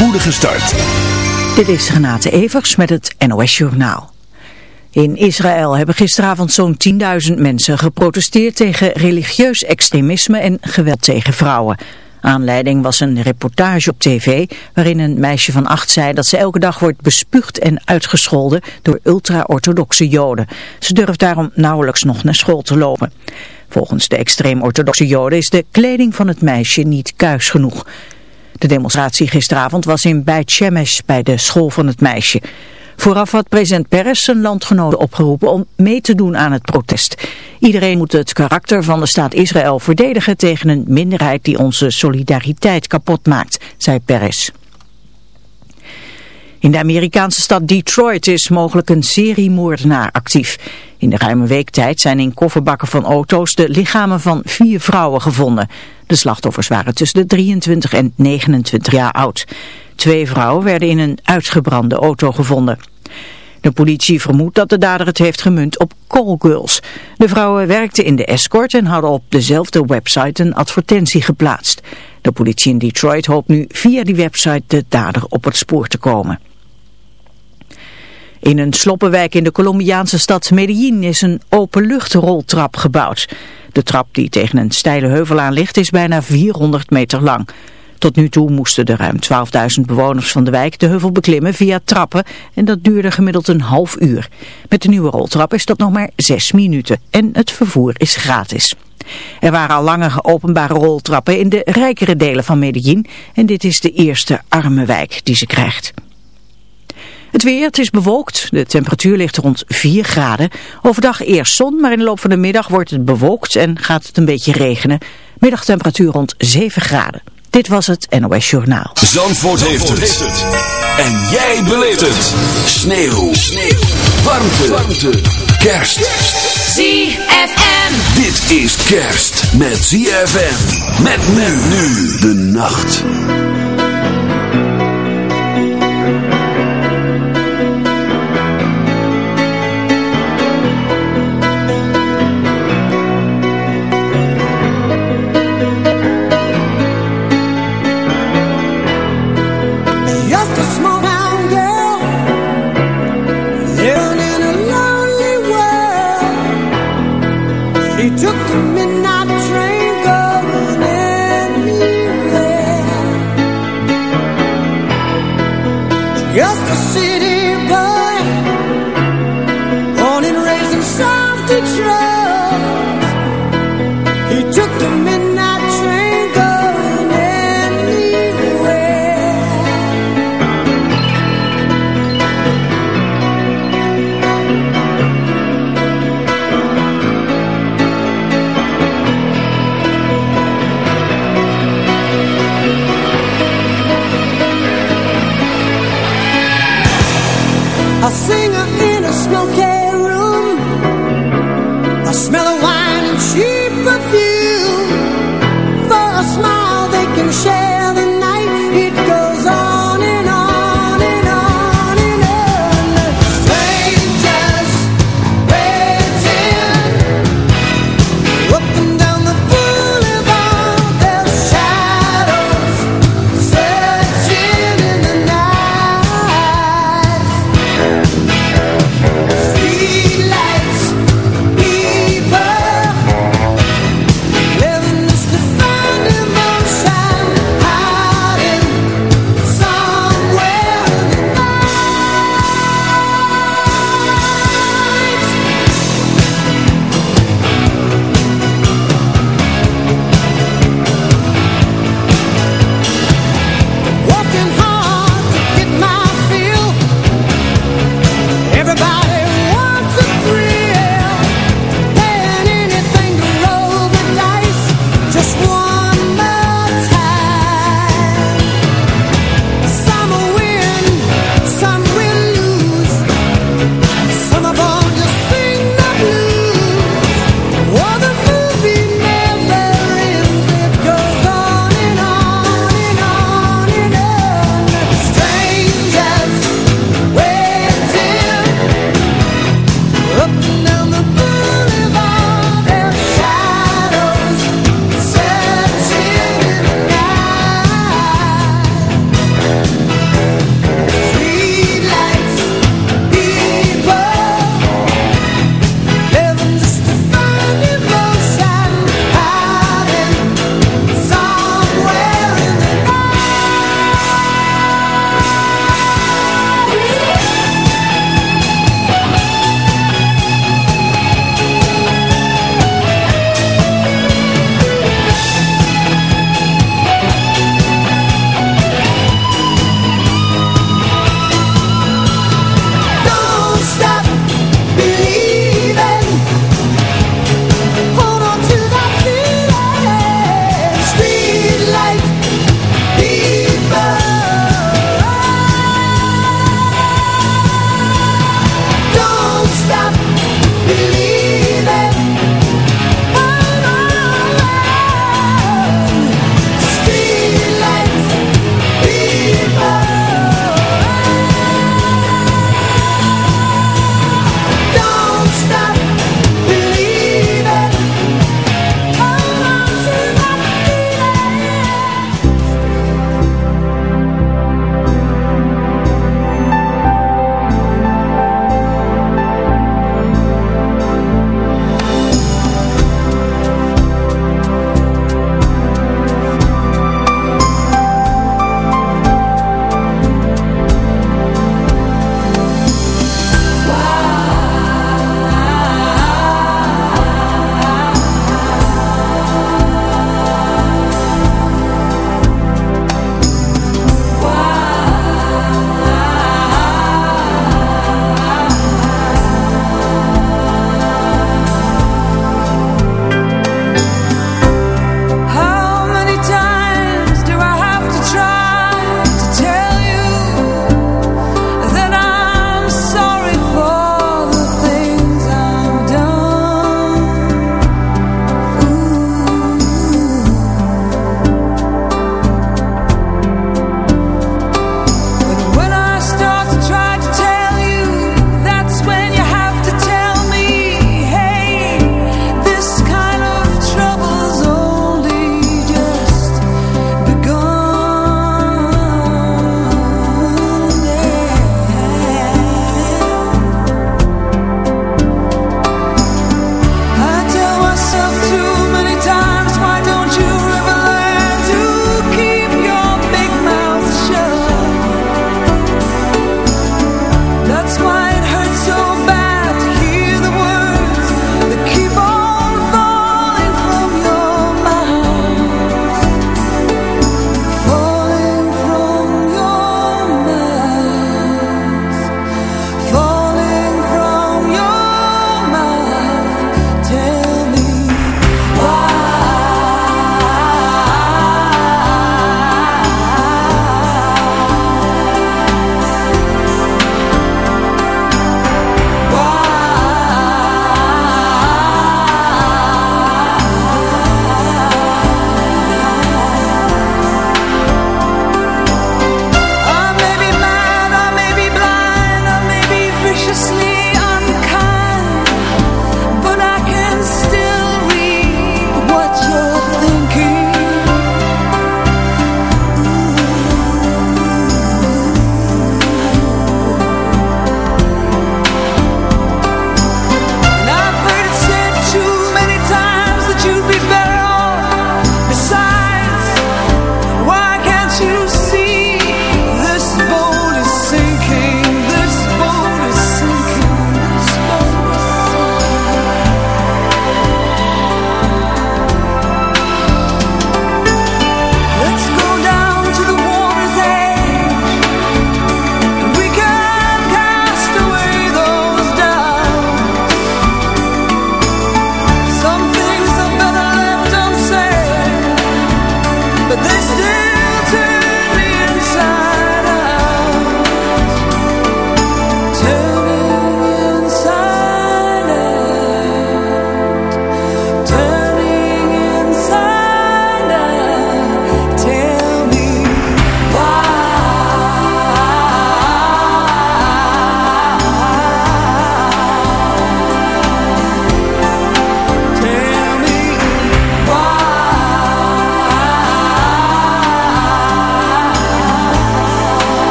spoedige start. Dit is Renate Evers met het NOS Journaal. In Israël hebben gisteravond zo'n 10.000 mensen geprotesteerd tegen religieus extremisme en geweld tegen vrouwen. Aanleiding was een reportage op tv waarin een meisje van acht zei dat ze elke dag wordt bespuugd en uitgescholden door ultra-orthodoxe joden. Ze durft daarom nauwelijks nog naar school te lopen. Volgens de extreem-orthodoxe joden is de kleding van het meisje niet kuis genoeg. De demonstratie gisteravond was in Beit Shemesh bij de school van het meisje. Vooraf had president Peres zijn landgenoten opgeroepen om mee te doen aan het protest. Iedereen moet het karakter van de staat Israël verdedigen tegen een minderheid die onze solidariteit kapot maakt, zei Peres. In de Amerikaanse stad Detroit is mogelijk een seriemoordenaar actief. In de ruime weektijd zijn in kofferbakken van auto's de lichamen van vier vrouwen gevonden. De slachtoffers waren tussen de 23 en 29 jaar oud. Twee vrouwen werden in een uitgebrande auto gevonden. De politie vermoedt dat de dader het heeft gemunt op callgirls. De vrouwen werkten in de escort en hadden op dezelfde website een advertentie geplaatst. De politie in Detroit hoopt nu via die website de dader op het spoor te komen. In een sloppenwijk in de Colombiaanse stad Medellin is een openluchtroltrap gebouwd. De trap die tegen een steile heuvel aan ligt is bijna 400 meter lang. Tot nu toe moesten de ruim 12.000 bewoners van de wijk de heuvel beklimmen via trappen en dat duurde gemiddeld een half uur. Met de nieuwe roltrap is dat nog maar 6 minuten en het vervoer is gratis. Er waren al langer openbare roltrappen in de rijkere delen van Medellin en dit is de eerste arme wijk die ze krijgt. Het weer, het is bewolkt. De temperatuur ligt rond 4 graden. Overdag eerst zon, maar in de loop van de middag wordt het bewolkt en gaat het een beetje regenen. Middagtemperatuur rond 7 graden. Dit was het NOS Journaal. Zandvoort, heeft, het. En jij beleeft het. Sneeuw. Sneeuw. Warmte. Warmte. Kerst. ZFM. Dit is kerst met ZFM. Met men nu de nacht.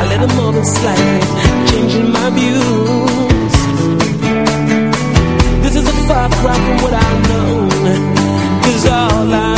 a little changing my views. This is a far cry from what I've known, cause all I